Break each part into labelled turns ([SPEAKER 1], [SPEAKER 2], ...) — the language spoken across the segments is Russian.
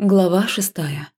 [SPEAKER 1] Глава шестая.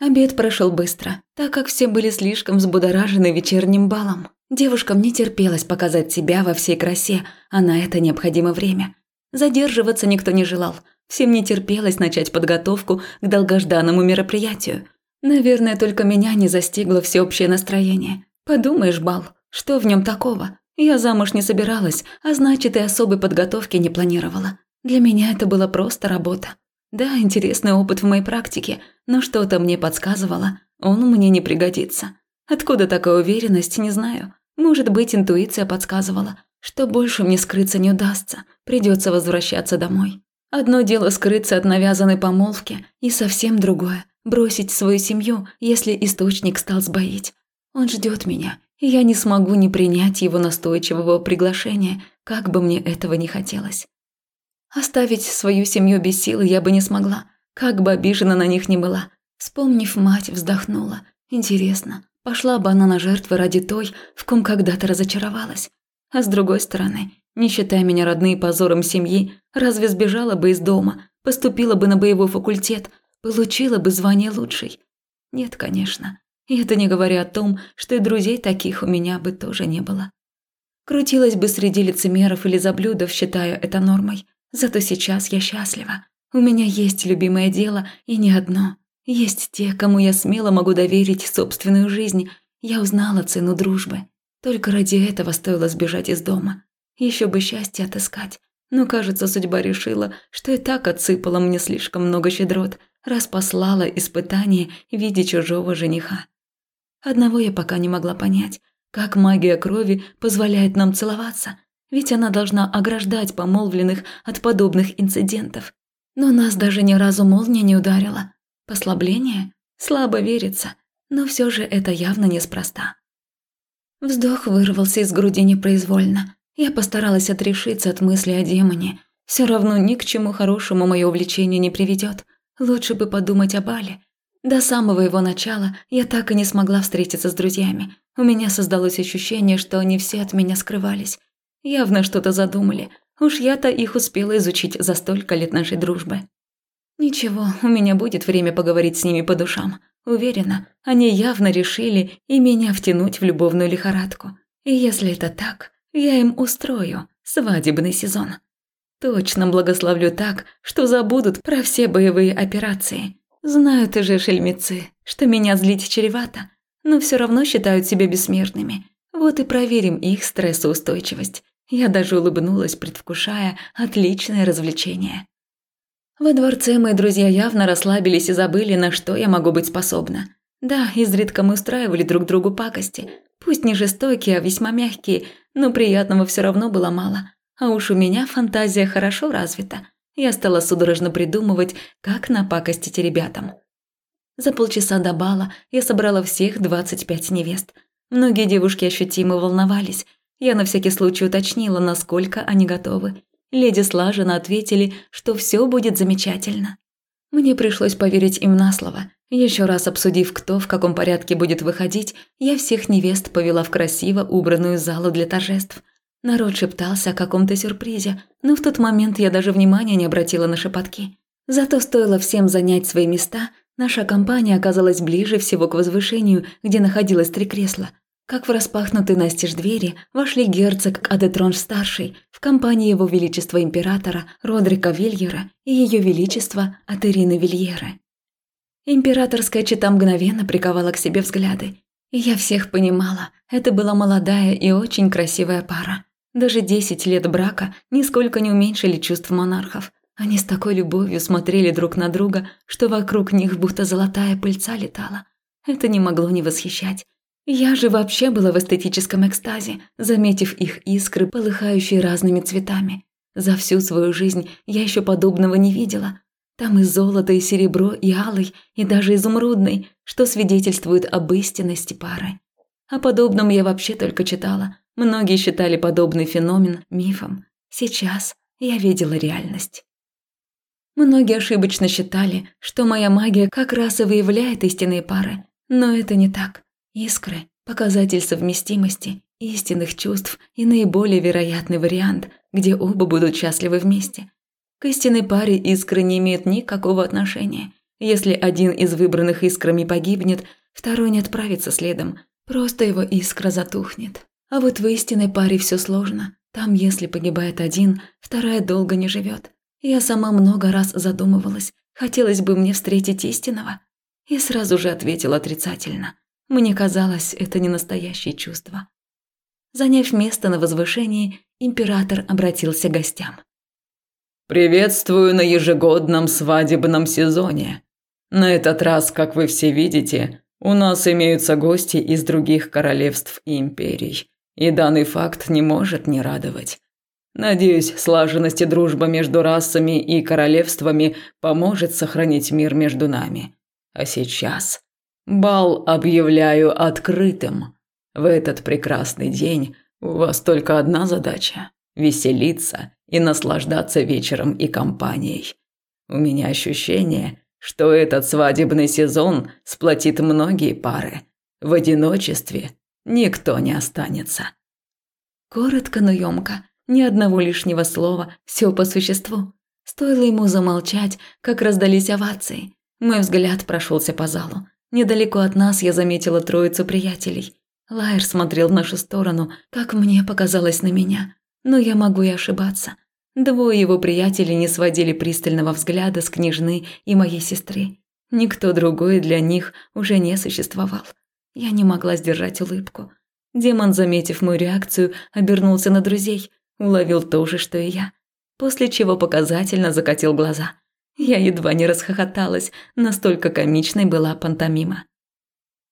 [SPEAKER 1] Обед прошел быстро, так как все были слишком взбудоражены вечерним балом. Девушкам не терпелось показать себя во всей красе, а на это необходимо время. Задерживаться никто не желал. Всем не терпелось начать подготовку к долгожданному мероприятию. Наверное, только меня не застигло всеобщее настроение. Подумаешь, бал, что в нем такого? Я замуж не собиралась, а значит и особой подготовки не планировала. Для меня это была просто работа. Да, интересный опыт в моей практике, но что-то мне подсказывало, он мне не пригодится. Откуда такая уверенность, не знаю. Может быть, интуиция подсказывала, что больше мне скрыться не удастся, придется возвращаться домой. Одно дело скрыться от навязанной помолвки, и совсем другое – бросить свою семью, если источник стал сбоить. Он ждет меня, и я не смогу не принять его настойчивого приглашения, как бы мне этого не хотелось. Оставить свою семью без силы я бы не смогла, как бы обижена на них ни была. Вспомнив мать, вздохнула. Интересно, пошла бы она на жертвы ради той, в ком когда-то разочаровалась? А с другой стороны, не считая меня родные позором семьи, разве сбежала бы из дома, поступила бы на боевой факультет, получила бы звание лучшей? Нет, конечно. И это не говоря о том, что и друзей таких у меня бы тоже не было. Крутилась бы среди лицемеров или заблюдов, считая это нормой. Зато сейчас я счастлива. У меня есть любимое дело, и не одно. Есть те, кому я смело могу доверить собственную жизнь. Я узнала цену дружбы. Только ради этого стоило сбежать из дома. Еще бы счастье отыскать. Но, кажется, судьба решила, что и так отсыпала мне слишком много щедрот, раз послала испытание в виде чужого жениха. Одного я пока не могла понять, как магия крови позволяет нам целоваться – ведь она должна ограждать помолвленных от подобных инцидентов. Но нас даже ни разу молния не ударила. Послабление? Слабо верится, но все же это явно неспроста. Вздох вырвался из груди непроизвольно. Я постаралась отрешиться от мысли о демоне. Все равно ни к чему хорошему мое увлечение не приведет. Лучше бы подумать о Бале. До самого его начала я так и не смогла встретиться с друзьями. У меня создалось ощущение, что они все от меня скрывались. Явно что-то задумали. Уж я-то их успела изучить за столько лет нашей дружбы. Ничего, у меня будет время поговорить с ними по душам. Уверена, они явно решили и меня втянуть в любовную лихорадку. И если это так, я им устрою свадебный сезон. Точно благословлю так, что забудут про все боевые операции. Знают же шельмецы, что меня злить чревато, но все равно считают себя бессмертными. Вот и проверим их стрессоустойчивость. Я даже улыбнулась, предвкушая отличное развлечение. Во дворце мои друзья явно расслабились и забыли, на что я могу быть способна. Да, изредка мы устраивали друг другу пакости. Пусть не жестокие, а весьма мягкие, но приятного все равно было мало. А уж у меня фантазия хорошо развита. Я стала судорожно придумывать, как напакостить ребятам. За полчаса до бала я собрала всех 25 невест. Многие девушки ощутимо волновались – я на всякий случай уточнила, насколько они готовы. Леди слаженно ответили, что все будет замечательно. Мне пришлось поверить им на слово. Еще раз обсудив, кто в каком порядке будет выходить, я всех невест повела в красиво убранную залу для торжеств. Народ шептался о каком-то сюрпризе, но в тот момент я даже внимания не обратила на шепотки. Зато стоило всем занять свои места, наша компания оказалась ближе всего к возвышению, где находилось три кресла, как в распахнутые настежь двери вошли герцог Адетронж-старший в компании его величества императора Родрика Вильера и ее величества Атерины Вильеры. Императорская чита мгновенно приковала к себе взгляды. И я всех понимала, это была молодая и очень красивая пара. Даже десять лет брака нисколько не уменьшили чувств монархов. Они с такой любовью смотрели друг на друга, что вокруг них будто золотая пыльца летала. Это не могло не восхищать. Я же вообще была в эстетическом экстазе, заметив их искры, полыхающие разными цветами. За всю свою жизнь я еще подобного не видела. Там и золото, и серебро, и алый, и даже изумрудный, что свидетельствует об истинности пары. О подобном я вообще только читала. Многие считали подобный феномен мифом. Сейчас я видела реальность. Многие ошибочно считали, что моя магия как раз и выявляет истинные пары, но это не так. Искры – показатель совместимости, истинных чувств и наиболее вероятный вариант, где оба будут счастливы вместе. К истинной паре искры не имеют никакого отношения. Если один из выбранных искрами погибнет, второй не отправится следом, просто его искра затухнет. А вот в истинной паре все сложно. Там, если погибает один, вторая долго не живет. Я сама много раз задумывалась, хотелось бы мне встретить истинного. И сразу же ответила отрицательно. Мне казалось, это не настоящее чувство. Заняв место на возвышении, император обратился к гостям.
[SPEAKER 2] «Приветствую на ежегодном свадебном сезоне. На этот раз, как вы все видите, у нас имеются гости из других королевств и империй, и данный факт не может не радовать. Надеюсь, слаженность и дружба между расами и королевствами поможет сохранить мир между нами. А сейчас бал объявляю открытым. В этот прекрасный день у вас только одна задача – веселиться и наслаждаться вечером и компанией. У меня ощущение, что этот свадебный сезон сплотит многие пары. В одиночестве никто не останется.
[SPEAKER 1] Коротко, но ёмко, ни одного лишнего слова, все по существу. Стоило ему замолчать, как раздались овации. Мой взгляд прошелся по залу. Недалеко от нас я заметила троицу приятелей. Лайер смотрел в нашу сторону, как мне показалось на меня. Но я могу и ошибаться. Двое его приятелей не сводили пристального взгляда с княжны и моей сестры. Никто другой для них уже не существовал. Я не могла сдержать улыбку. Демон, заметив мою реакцию, обернулся на друзей, уловил то же, что и я. После чего показательно закатил глаза. Я едва не расхохоталась, настолько комичной была пантомима.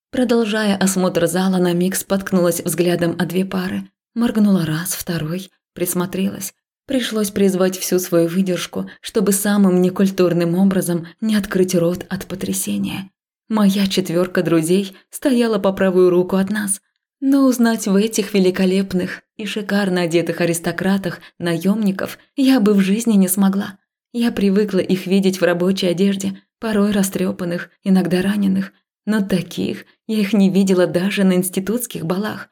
[SPEAKER 1] Продолжая осмотр зала, на миг споткнулась взглядом о две пары. Моргнула раз, второй, присмотрелась. Пришлось призвать всю свою выдержку, чтобы самым некультурным образом не открыть рот от потрясения. Моя четверка друзей стояла по правую руку от нас, но узнать в этих великолепных и шикарно одетых аристократах наемников я бы в жизни не смогла. Я привыкла их видеть в рабочей одежде, порой растрепанных, иногда раненых, но таких я их не видела даже на институтских балах.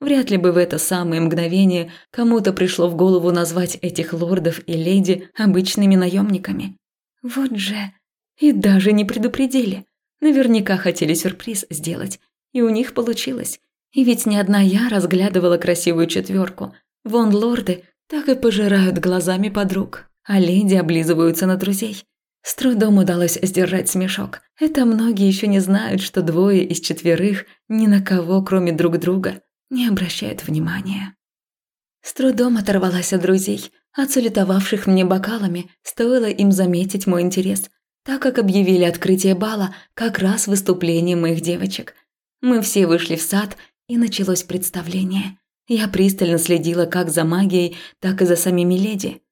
[SPEAKER 1] Вряд ли бы в это самое мгновение кому-то пришло в голову назвать этих лордов и леди обычными наемниками. Вот же. И даже не предупредили. Наверняка хотели сюрприз сделать. И у них получилось. И ведь не одна я разглядывала красивую четверку. Вон лорды так и пожирают глазами подруг, а леди облизываются на друзей. С трудом удалось сдержать смешок. Это многие еще не знают, что двое из четверых ни на кого, кроме друг друга, не обращает внимания. С трудом оторвалась от друзей, отсалютовавших мне бокалами, стоило им заметить мой интерес, так как объявили открытие бала как раз выступление моих девочек. Мы все вышли в сад, и началось представление. Я пристально следила как за магией, так и за самими леди.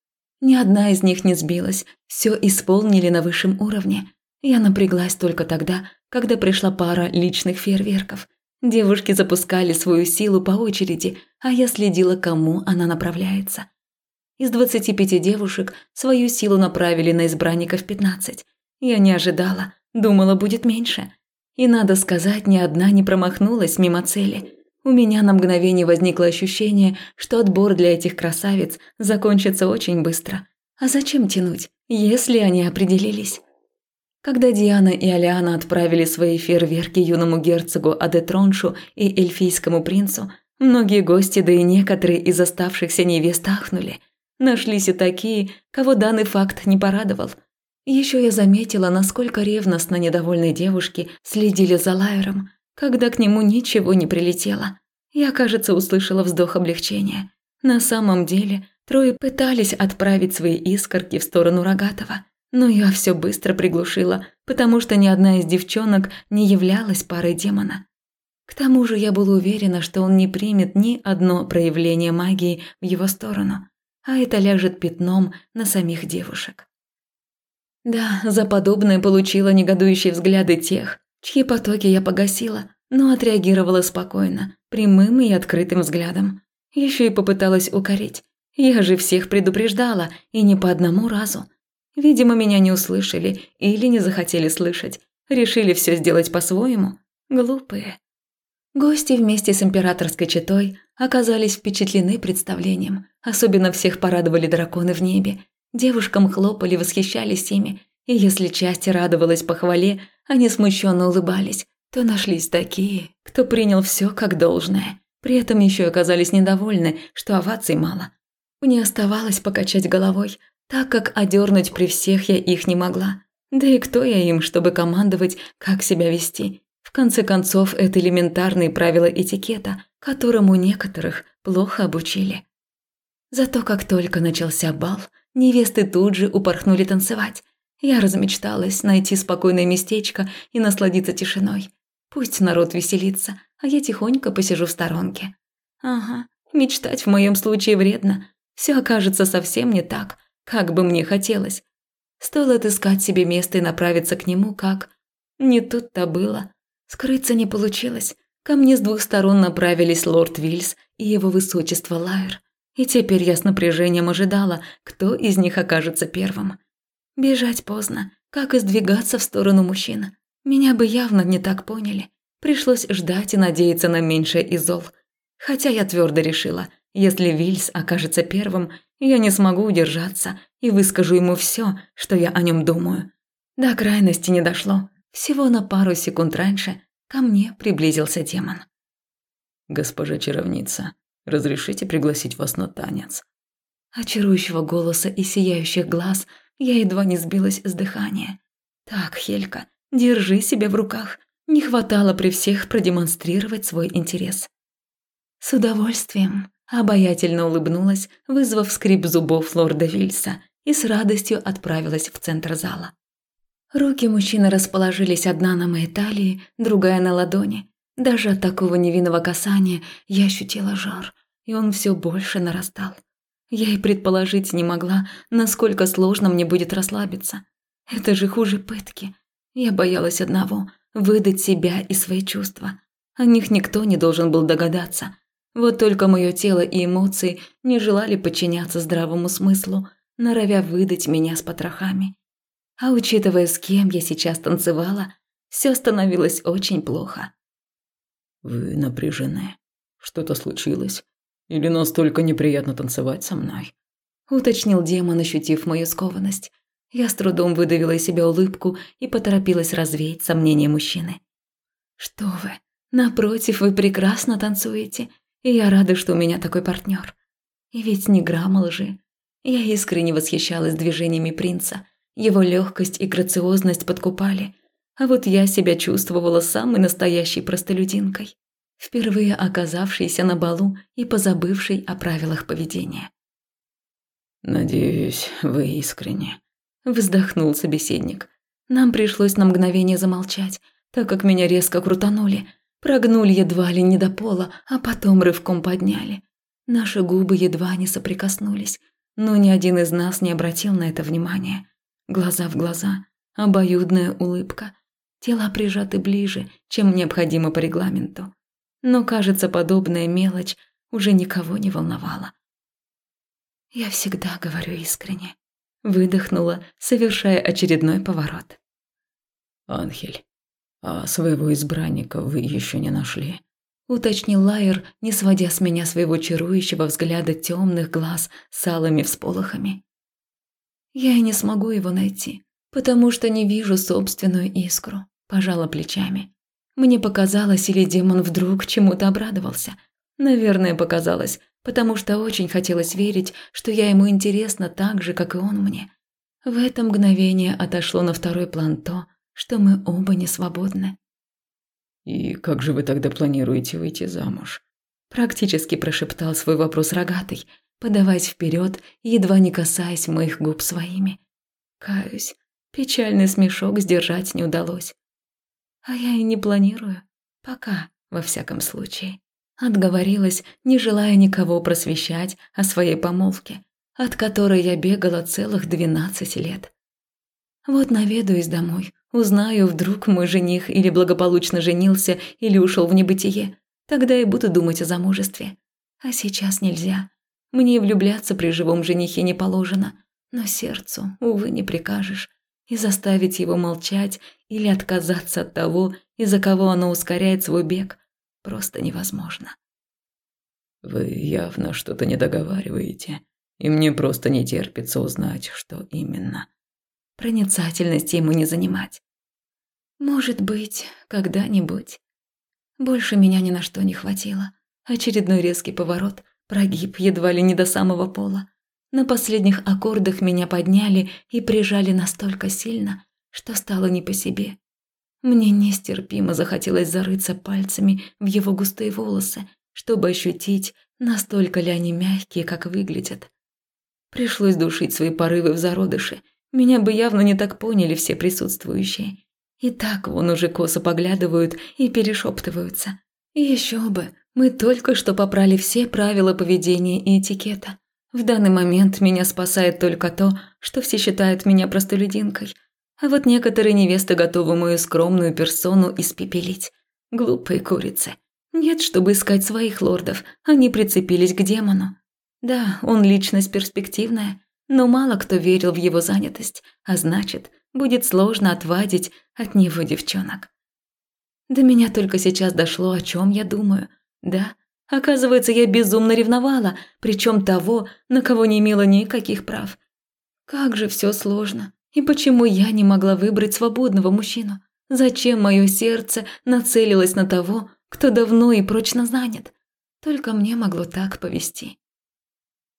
[SPEAKER 1] Ни одна из них не сбилась, все исполнили на высшем уровне. Я напряглась только тогда, когда пришла пара личных фейерверков – Девушки запускали свою силу по очереди, а я следила, кому она направляется. Из 25 девушек свою силу направили на избранников 15. Я не ожидала, думала, будет меньше. И надо сказать, ни одна не промахнулась мимо цели. У меня на мгновение возникло ощущение, что отбор для этих красавиц закончится очень быстро. А зачем тянуть, если они определились? Когда Диана и Алиана отправили свои фейерверки юному герцогу Адетроншу и эльфийскому принцу, многие гости, да и некоторые из оставшихся невест ахнули. Нашлись и такие, кого данный факт не порадовал. Еще я заметила, насколько ревностно недовольные девушки следили за Лайером, когда к нему ничего не прилетело. Я, кажется, услышала вздох облегчения. На самом деле, трое пытались отправить свои искорки в сторону Рогатого – но я все быстро приглушила, потому что ни одна из девчонок не являлась парой демона. К тому же я была уверена, что он не примет ни одно проявление магии в его сторону, а это ляжет пятном на самих девушек. Да, за подобное получила негодующие взгляды тех, чьи потоки я погасила, но отреагировала спокойно, прямым и открытым взглядом. Еще и попыталась укорить. Я же всех предупреждала, и не по одному разу – Видимо, меня не услышали или не захотели слышать. Решили все сделать по-своему. Глупые. Гости вместе с императорской четой оказались впечатлены представлением. Особенно всех порадовали драконы в небе. Девушкам хлопали, восхищались ими, и если часть радовалась похвале, они смущенно улыбались, то нашлись такие, кто принял все как должное. При этом еще оказались недовольны, что оваций мало. Мне оставалось покачать головой, так как одернуть при всех я их не могла. Да и кто я им, чтобы командовать, как себя вести? В конце концов, это элементарные правила этикета, которому некоторых плохо обучили. Зато как только начался бал, невесты тут же упорхнули танцевать. Я размечталась найти спокойное местечко и насладиться тишиной. Пусть народ веселится, а я тихонько посижу в сторонке. Ага, мечтать в моем случае вредно. Все окажется совсем не так, как бы мне хотелось. Стоило отыскать себе место и направиться к нему, как... Не тут-то было. Скрыться не получилось. Ко мне с двух сторон направились лорд Вильс и его высочество Лайер. И теперь я с напряжением ожидала, кто из них окажется первым. Бежать поздно, как и сдвигаться в сторону мужчин. Меня бы явно не так поняли. Пришлось ждать и надеяться на меньшее из зол. Хотя я твердо решила, если Вильс окажется первым, я не смогу удержаться и выскажу ему все, что я о нем думаю. До крайности не дошло. Всего на пару секунд раньше ко мне приблизился демон.
[SPEAKER 2] «Госпожа чаровница, разрешите пригласить вас на танец?»
[SPEAKER 1] Очарующего голоса и сияющих глаз я едва не сбилась с дыхания. «Так, Хелька, держи себя в руках. Не хватало при всех продемонстрировать свой интерес». С удовольствием обаятельно улыбнулась, вызвав скрип зубов лорда Вильса, и с радостью отправилась в центр зала. Руки мужчины расположились одна на моей талии, другая на ладони. Даже от такого невинного касания я ощутила жар, и он все больше нарастал. Я и предположить не могла, насколько сложно мне будет расслабиться. Это же хуже пытки. Я боялась одного – выдать себя и свои чувства. О них никто не должен был догадаться. Вот только мое тело и эмоции не желали подчиняться здравому смыслу, норовя выдать меня с потрохами. А учитывая, с кем я сейчас танцевала, все становилось очень плохо.
[SPEAKER 2] «Вы напряжены. Что-то случилось? Или настолько неприятно танцевать со мной?»
[SPEAKER 1] Уточнил демон, ощутив мою скованность. Я с трудом выдавила из себя улыбку и поторопилась развеять сомнения мужчины. «Что вы? Напротив, вы прекрасно танцуете, и я рада, что у меня такой партнер. И ведь ни грамма лжи. Я искренне восхищалась движениями принца, его легкость и грациозность подкупали, а вот я себя чувствовала самой настоящей простолюдинкой, впервые оказавшейся на балу и позабывшей о правилах поведения.
[SPEAKER 2] «Надеюсь, вы искренне», – вздохнул собеседник.
[SPEAKER 1] Нам пришлось на мгновение замолчать, так как меня резко крутанули, прогнули едва ли не до пола, а потом рывком подняли. Наши губы едва не соприкоснулись, но ни один из нас не обратил на это внимания глаза в глаза, обоюдная улыбка. Тела прижаты ближе, чем необходимо по регламенту. Но, кажется, подобная мелочь уже никого не волновала. «Я всегда говорю искренне», – выдохнула, совершая очередной поворот.
[SPEAKER 2] «Анхель, а своего избранника вы еще не нашли?»
[SPEAKER 1] – уточнил Лайер, не сводя с меня своего чарующего взгляда темных глаз с алыми всполохами. Я и не смогу его найти, потому что не вижу собственную искру. Пожала плечами. Мне показалось, или демон вдруг чему-то обрадовался. Наверное, показалось, потому что очень хотелось верить, что я ему интересна так же, как и он мне. В это мгновение отошло на второй план то, что мы оба не свободны.
[SPEAKER 2] «И как же вы тогда планируете выйти замуж?»
[SPEAKER 1] Практически прошептал свой вопрос рогатый, подаваясь вперед, едва не касаясь моих губ своими. Каюсь, печальный смешок сдержать не удалось. А я и не планирую. Пока, во всяком случае. Отговорилась, не желая никого просвещать о своей помолвке, от которой я бегала целых двенадцать лет. Вот наведаюсь домой, узнаю, вдруг мой жених или благополучно женился, или ушел в небытие. Тогда и буду думать о замужестве. А сейчас нельзя. Мне влюбляться при живом женихе не положено, но сердцу, увы, не прикажешь. И заставить его молчать или отказаться от того, из-за кого оно ускоряет свой бег, просто невозможно.
[SPEAKER 2] «Вы явно что-то не договариваете. и мне просто не терпится узнать, что именно.
[SPEAKER 1] Проницательности ему не занимать. Может быть, когда-нибудь. Больше меня ни на что не хватило. Очередной резкий поворот, прогиб едва ли не до самого пола. На последних аккордах меня подняли и прижали настолько сильно, что стало не по себе. Мне нестерпимо захотелось зарыться пальцами в его густые волосы, чтобы ощутить, настолько ли они мягкие, как выглядят. Пришлось душить свои порывы в зародыше. Меня бы явно не так поняли все присутствующие. И так вон уже косо поглядывают и перешептываются. Еще бы, мы только что попрали все правила поведения и этикета. В данный момент меня спасает только то, что все считают меня простолюдинкой. А вот некоторые невесты готовы мою скромную персону испепелить. Глупые курицы. Нет, чтобы искать своих лордов, они прицепились к демону. Да, он личность перспективная, но мало кто верил в его занятость, а значит, будет сложно отвадить от него девчонок. До меня только сейчас дошло, о чем я думаю. Да, оказывается, я безумно ревновала, причем того, на кого не имела никаких прав. Как же все сложно. И почему я не могла выбрать свободного мужчину? Зачем мое сердце нацелилось на того, кто давно и прочно занят? Только мне могло так повести.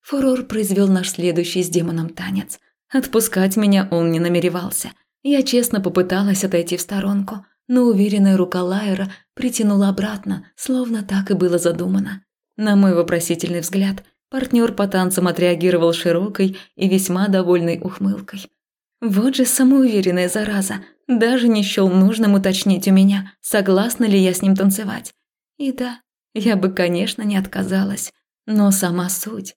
[SPEAKER 1] Фурор произвел наш следующий с демоном танец. Отпускать меня он не намеревался. Я честно попыталась отойти в сторонку, но уверенная рука Лайера притянула обратно, словно так и было задумано. На мой вопросительный взгляд, партнер по танцам отреагировал широкой и весьма довольной ухмылкой. Вот же самоуверенная зараза, даже не счел нужным уточнить у меня, согласна ли я с ним танцевать. И да, я бы, конечно, не отказалась, но сама суть.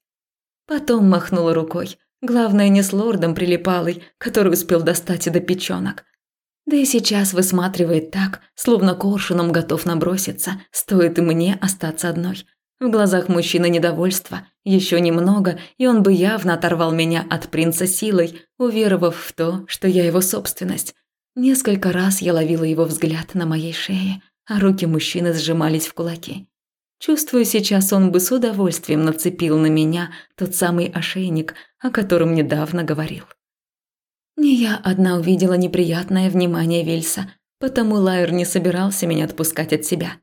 [SPEAKER 1] Потом махнула рукой. Главное, не с лордом прилипалой, который успел достать и до печенок. Да и сейчас высматривает так, словно коршуном готов наброситься, стоит и мне остаться одной. В глазах мужчины недовольство. Еще немного, и он бы явно оторвал меня от принца силой, уверовав в то, что я его собственность. Несколько раз я ловила его взгляд на моей шее, а руки мужчины сжимались в кулаки. Чувствую, сейчас он бы с удовольствием нацепил на меня тот самый ошейник, о котором недавно говорил. Не я одна увидела неприятное внимание Вильса, потому Лайер не собирался меня отпускать от себя.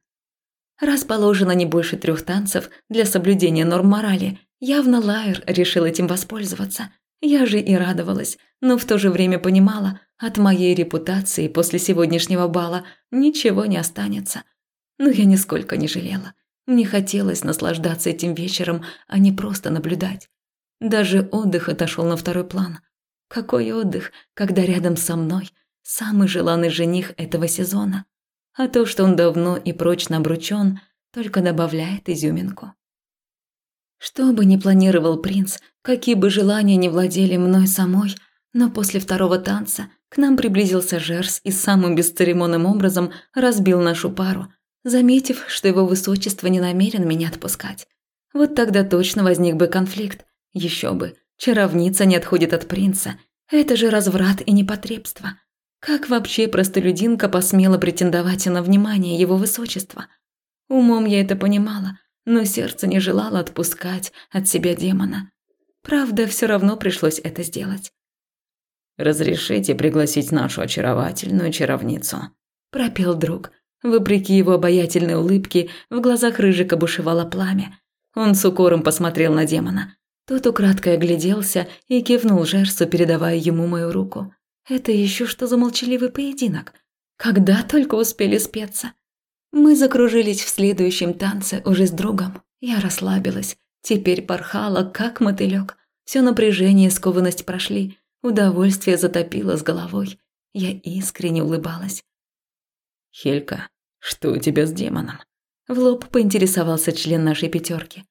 [SPEAKER 1] Раз положено не больше трех танцев для соблюдения норм морали, явно Лайер решил этим воспользоваться. Я же и радовалась, но в то же время понимала, от моей репутации после сегодняшнего бала ничего не останется. Но я нисколько не жалела. Мне хотелось наслаждаться этим вечером, а не просто наблюдать. Даже отдых отошел на второй план. Какой отдых, когда рядом со мной самый желанный жених этого сезона. А то, что он давно и прочно обручен, только добавляет изюминку. Что бы ни планировал принц, какие бы желания ни владели мной самой, но после второго танца к нам приблизился Жерс и самым бесцеремонным образом разбил нашу пару – заметив, что его высочество не намерен меня отпускать. Вот тогда точно возник бы конфликт. Еще бы, чаровница не отходит от принца. Это же разврат и непотребство. Как вообще простолюдинка посмела претендовать на внимание его высочества? Умом я это понимала, но сердце не желало отпускать от себя демона. Правда, все равно пришлось это сделать.
[SPEAKER 2] «Разрешите пригласить нашу очаровательную чаровницу», –
[SPEAKER 1] пропел друг, Вопреки его обаятельной улыбке, в глазах Рыжика бушевало пламя. Он с укором посмотрел на демона. Тот украдкой огляделся и кивнул Жерсу, передавая ему мою руку. Это еще что за молчаливый поединок? Когда только успели спеться? Мы закружились в следующем танце уже с другом. Я расслабилась. Теперь порхала, как мотылек. Все напряжение и скованность прошли. Удовольствие затопило с головой. Я искренне улыбалась.
[SPEAKER 2] «Хелька, что у тебя с демоном?»
[SPEAKER 1] В лоб поинтересовался член нашей пятерки.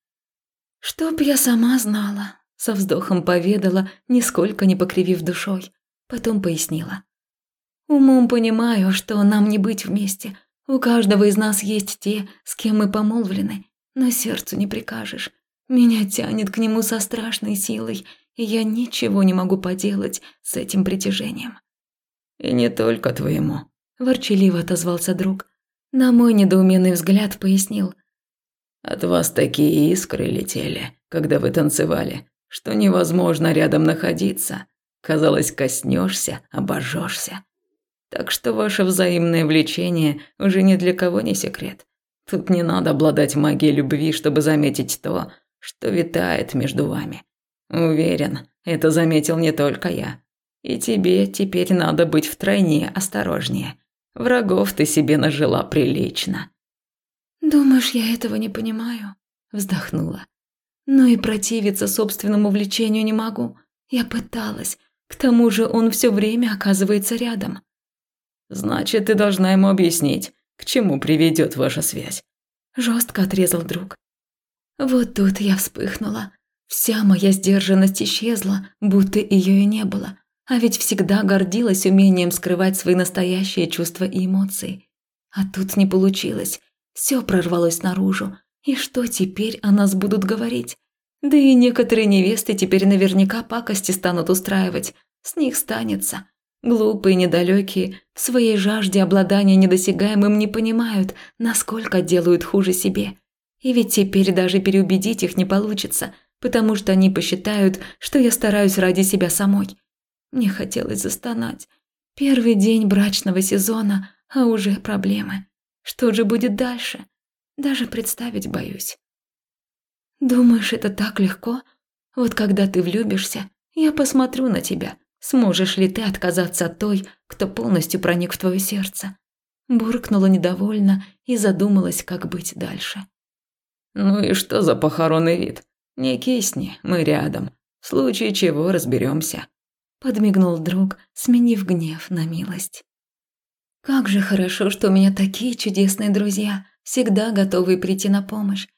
[SPEAKER 1] «Чтоб я сама знала», – со вздохом поведала, нисколько не покривив душой. Потом пояснила. «Умом понимаю, что нам не быть вместе. У каждого из нас есть те, с кем мы помолвлены, но сердцу не прикажешь. Меня тянет к нему со страшной силой, и я ничего не могу поделать с этим притяжением».
[SPEAKER 2] «И не только твоему»,
[SPEAKER 1] ворчаливо отозвался друг. На мой недоуменный взгляд пояснил.
[SPEAKER 2] «От вас такие искры летели, когда вы танцевали. что невозможно рядом находиться. Казалось, коснешься, обожжешься. Так что ваше взаимное влечение уже ни для кого не секрет. Тут не надо обладать магией любви, чтобы заметить то, что витает между вами. Уверен, это заметил не только я. И тебе теперь надо быть втройне осторожнее. Врагов ты себе нажила прилично.
[SPEAKER 1] Думаешь, я этого не понимаю? Вздохнула. Но и противиться собственному влечению не могу. Я пыталась. К тому же он все время оказывается рядом.
[SPEAKER 2] Значит, ты должна ему объяснить, к чему приведет ваша связь.
[SPEAKER 1] Жестко отрезал друг. Вот тут я вспыхнула. Вся моя сдержанность исчезла, будто ее и не было. А ведь всегда гордилась умением скрывать свои настоящие чувства и эмоции. А тут не получилось. Все прорвалось наружу. И что теперь о нас будут говорить? Да и некоторые невесты теперь наверняка пакости станут устраивать. С них станется. Глупые, недалекие, в своей жажде обладания недосягаемым не понимают, насколько делают хуже себе. И ведь теперь даже переубедить их не получится, потому что они посчитают, что я стараюсь ради себя самой. Мне хотелось застонать. Первый день брачного сезона, а уже проблемы. Что же будет дальше? Даже представить боюсь. Думаешь, это так легко? Вот когда ты влюбишься, я посмотрю на тебя – Сможешь ли ты отказаться от той, кто полностью проник в твое сердце?» Буркнула недовольно и задумалась, как быть дальше.
[SPEAKER 2] «Ну и что за похоронный вид? Не кисни, мы рядом. В случае чего разберемся.
[SPEAKER 1] Подмигнул друг, сменив гнев на милость. «Как же хорошо, что у меня такие чудесные друзья, всегда готовые прийти на помощь.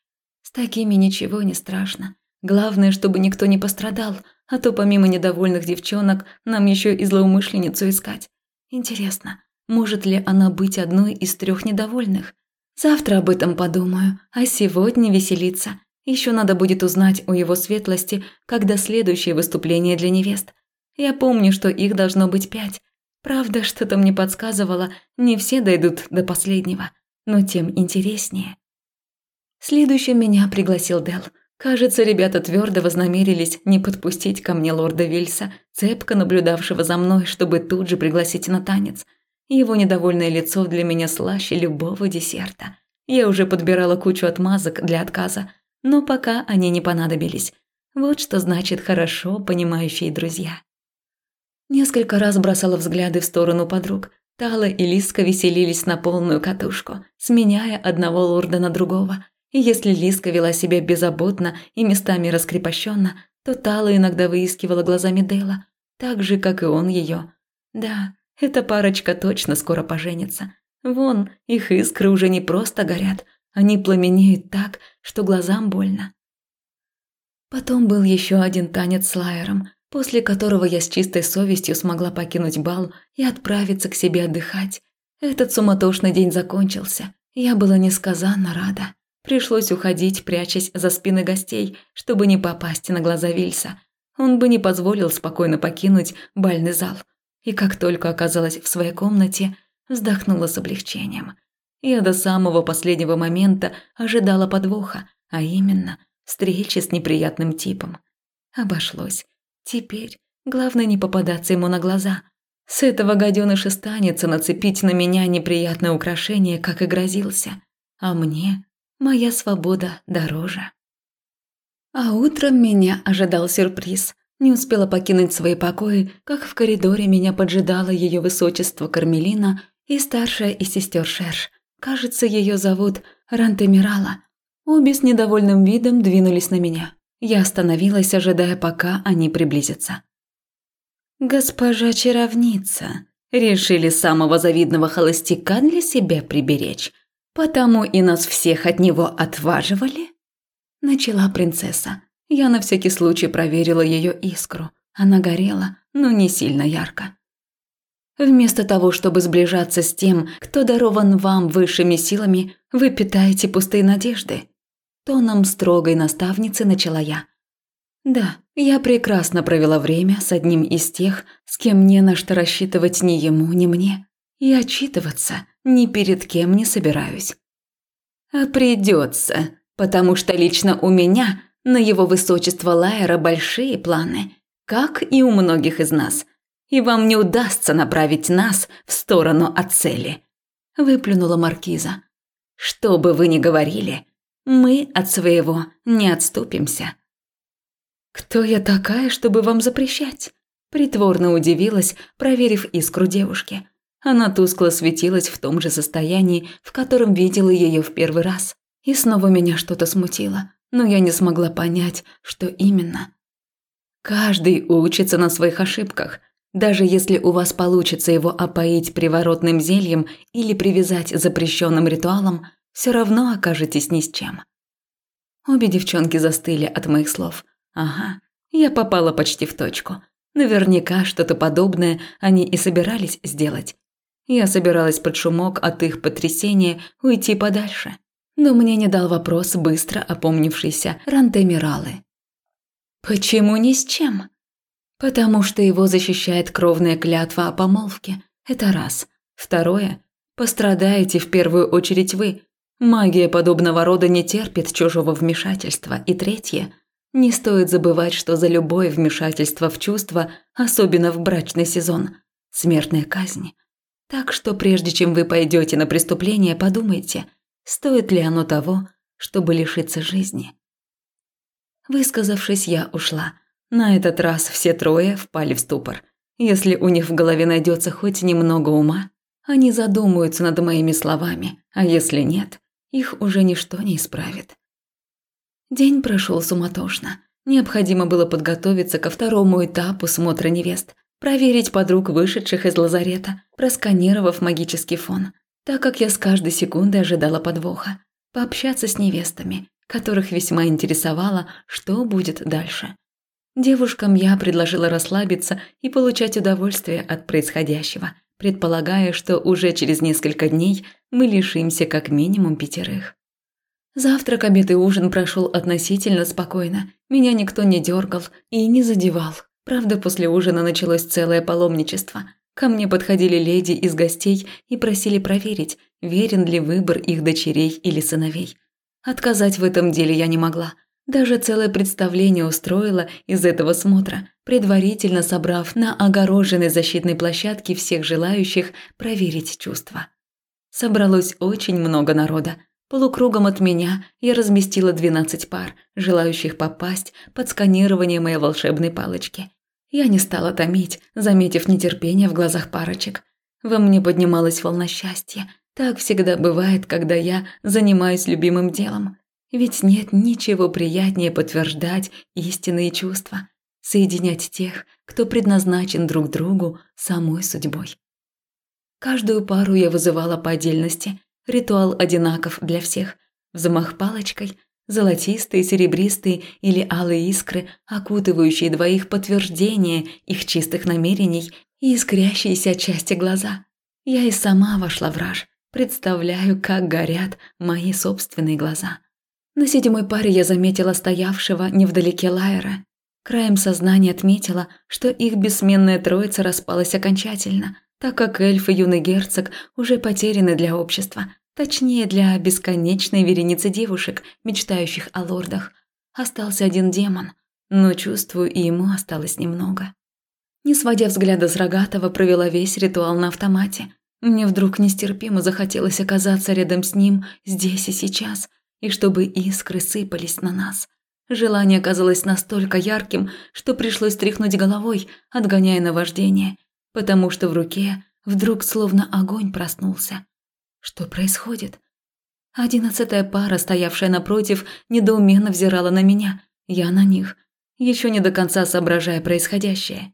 [SPEAKER 1] С такими ничего не страшно. Главное, чтобы никто не пострадал, а то помимо недовольных девчонок нам еще и злоумышленницу искать. Интересно, может ли она быть одной из трех недовольных? Завтра об этом подумаю, а сегодня веселиться. Еще надо будет узнать у его светлости, когда следующее выступление для невест. Я помню, что их должно быть пять. Правда, что-то мне подсказывало, не все дойдут до последнего, но тем интереснее. Следующим меня пригласил Дел – Кажется, ребята твердо вознамерились не подпустить ко мне лорда Вильса, цепко наблюдавшего за мной, чтобы тут же пригласить на танец. Его недовольное лицо для меня слаще любого десерта. Я уже подбирала кучу отмазок для отказа, но пока они не понадобились. Вот что значит хорошо понимающие друзья. Несколько раз бросала взгляды в сторону подруг. Тала и Лиска веселились на полную катушку, сменяя одного лорда на другого – и если Лиска вела себя беззаботно и местами раскрепощенно, то Тала иногда выискивала глазами Дела, так же, как и он ее. Да, эта парочка точно скоро поженится. Вон, их искры уже не просто горят, они пламенеют так, что глазам больно. Потом был еще один танец с Лайером, после которого я с чистой совестью смогла покинуть бал и отправиться к себе отдыхать. Этот суматошный день закончился. Я была несказанно рада. Пришлось уходить, прячась за спины гостей, чтобы не попасть на глаза Вильса. Он бы не позволил спокойно покинуть бальный зал. И как только оказалась в своей комнате, вздохнула с облегчением. Я до самого последнего момента ожидала подвоха, а именно встречи с неприятным типом. Обошлось. Теперь главное не попадаться ему на глаза. С этого гаденыша станется нацепить на меня неприятное украшение, как и грозился. А мне Моя свобода дороже. А утром меня ожидал сюрприз. Не успела покинуть свои покои, как в коридоре меня поджидало ее высочество Кармелина и старшая из сестер Шерш. Кажется, ее зовут Рантемирала. Обе с недовольным видом двинулись на меня. Я остановилась, ожидая, пока они приблизятся. «Госпожа чаровница, решили самого завидного холостяка для себя приберечь. Потому и нас всех от него отваживали?» Начала принцесса. Я на всякий случай проверила ее искру. Она горела, но не сильно ярко. Вместо того, чтобы сближаться с тем, кто дарован вам высшими силами, вы питаете пустые надежды. Тоном строгой наставницы начала я. Да, я прекрасно провела время с одним из тех, с кем не на что рассчитывать ни ему, ни мне. И отчитываться ни перед кем не собираюсь. А придется, потому что лично у меня На его высочество Лайера большие планы, как и у многих из нас. И вам не удастся направить нас в сторону от цели. Выплюнула маркиза. Что бы вы ни говорили, мы от своего не отступимся. Кто я такая, чтобы вам запрещать? Притворно удивилась, проверив искру девушки. Она тускло светилась в том же состоянии, в котором видела ее в первый раз. И снова меня что-то смутило но я не смогла понять, что именно. Каждый учится на своих ошибках. Даже если у вас получится его опоить приворотным зельем или привязать запрещенным ритуалом, все равно окажетесь ни с чем. Обе девчонки застыли от моих слов. Ага, я попала почти в точку. Наверняка что-то подобное они и собирались сделать. Я собиралась под шумок от их потрясения уйти подальше но мне не дал вопрос быстро опомнившийся Рантемиралы. «Почему ни с чем?» «Потому что его защищает кровная клятва о помолвке. Это раз. Второе. Пострадаете в первую очередь вы. Магия подобного рода не терпит чужого вмешательства. И третье. Не стоит забывать, что за любое вмешательство в чувства, особенно в брачный сезон, смертная казнь. Так что прежде чем вы пойдете на преступление, подумайте – Стоит ли оно того, чтобы лишиться жизни? Высказавшись, я ушла. На этот раз все трое впали в ступор. Если у них в голове найдется хоть немного ума, они задумаются над моими словами, а если нет, их уже ничто не исправит. День прошел суматошно. Необходимо было подготовиться ко второму этапу смотра невест, проверить подруг вышедших из лазарета, просканировав магический фон, так как я с каждой секундой ожидала подвоха, пообщаться с невестами, которых весьма интересовало, что будет дальше. Девушкам я предложила расслабиться и получать удовольствие от происходящего, предполагая, что уже через несколько дней мы лишимся как минимум пятерых. Завтрак, обед и ужин прошел относительно спокойно. Меня никто не дергал и не задевал. Правда, после ужина началось целое паломничество – Ко мне подходили леди из гостей и просили проверить, верен ли выбор их дочерей или сыновей. Отказать в этом деле я не могла. Даже целое представление устроила из этого смотра, предварительно собрав на огороженной защитной площадке всех желающих проверить чувства. Собралось очень много народа. Полукругом от меня я разместила 12 пар, желающих попасть под сканирование моей волшебной палочки – я не стала томить, заметив нетерпение в глазах парочек. Во мне поднималась волна счастья. Так всегда бывает, когда я занимаюсь любимым делом. Ведь нет ничего приятнее подтверждать истинные чувства, соединять тех, кто предназначен друг другу самой судьбой. Каждую пару я вызывала по отдельности. Ритуал одинаков для всех. Взмах палочкой, Золотистые, серебристые или алые искры, окутывающие двоих подтверждение их чистых намерений и искрящиеся от счастья глаза. Я и сама вошла в раж. Представляю, как горят мои собственные глаза. На седьмой паре я заметила стоявшего невдалеке Лайера. Краем сознания отметила, что их бессменная троица распалась окончательно, так как эльф и юный герцог уже потеряны для общества, Точнее, для бесконечной вереницы девушек, мечтающих о лордах. Остался один демон, но чувствую, и ему осталось немного. Не сводя взгляда с Рогатого, провела весь ритуал на автомате. Мне вдруг нестерпимо захотелось оказаться рядом с ним здесь и сейчас, и чтобы искры сыпались на нас. Желание оказалось настолько ярким, что пришлось тряхнуть головой, отгоняя наваждение, потому что в руке вдруг словно огонь проснулся. Что происходит? Одиннадцатая пара, стоявшая напротив, недоуменно взирала на меня. Я на них, еще не до конца соображая происходящее.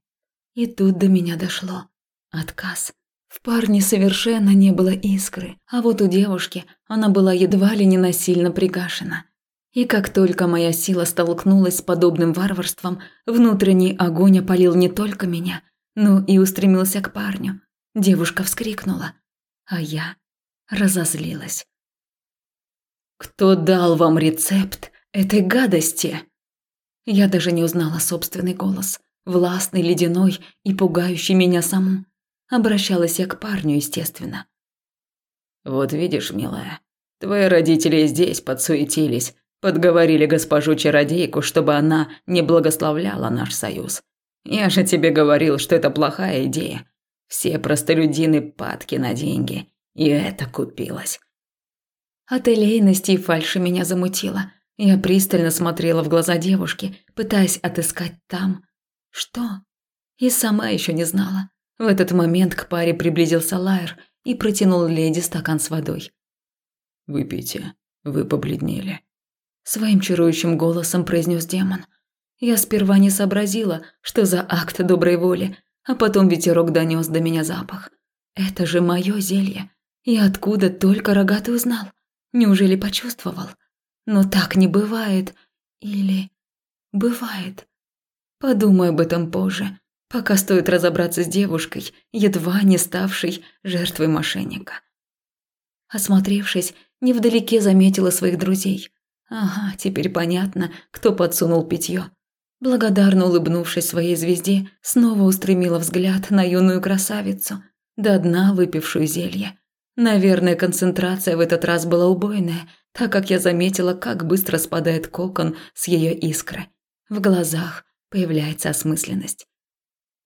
[SPEAKER 1] И тут до меня дошло. Отказ. В парне совершенно не было искры, а вот у девушки она была едва ли не насильно пригашена. И как только моя сила столкнулась с подобным варварством, внутренний огонь опалил не только меня, но и устремился к парню. Девушка вскрикнула, а я разозлилась. «Кто дал вам рецепт этой гадости?» Я даже не узнала собственный голос, властный, ледяной и пугающий меня саму. Обращалась я к парню, естественно.
[SPEAKER 2] «Вот видишь, милая, твои родители здесь подсуетились, Подговорили госпожу-чародейку, чтобы она не благословляла наш союз. Я же тебе говорил, что это плохая идея. Все простолюдины падки на деньги. И это купилось.
[SPEAKER 1] От элейности и фальши меня замутило. Я пристально смотрела в глаза девушки, пытаясь отыскать там. Что? И сама еще не знала. В этот момент к паре приблизился Лайер и протянул леди стакан с водой.
[SPEAKER 2] «Выпейте, вы побледнели», – своим чарующим голосом произнес демон.
[SPEAKER 1] Я сперва не сообразила, что за акт доброй воли, а потом ветерок донес до меня запах. Это же мое зелье. И откуда только рогатый узнал? Неужели почувствовал? Но так не бывает. Или... бывает. Подумаю об этом позже, пока стоит разобраться с девушкой, едва не ставшей жертвой мошенника. Осмотревшись, невдалеке заметила своих друзей. Ага, теперь понятно, кто подсунул питье. Благодарно улыбнувшись своей звезде, снова устремила взгляд на юную красавицу, до дна выпившую зелье. Наверное, концентрация в этот раз была убойная, так как я заметила, как быстро спадает кокон с ее искры. В глазах появляется осмысленность.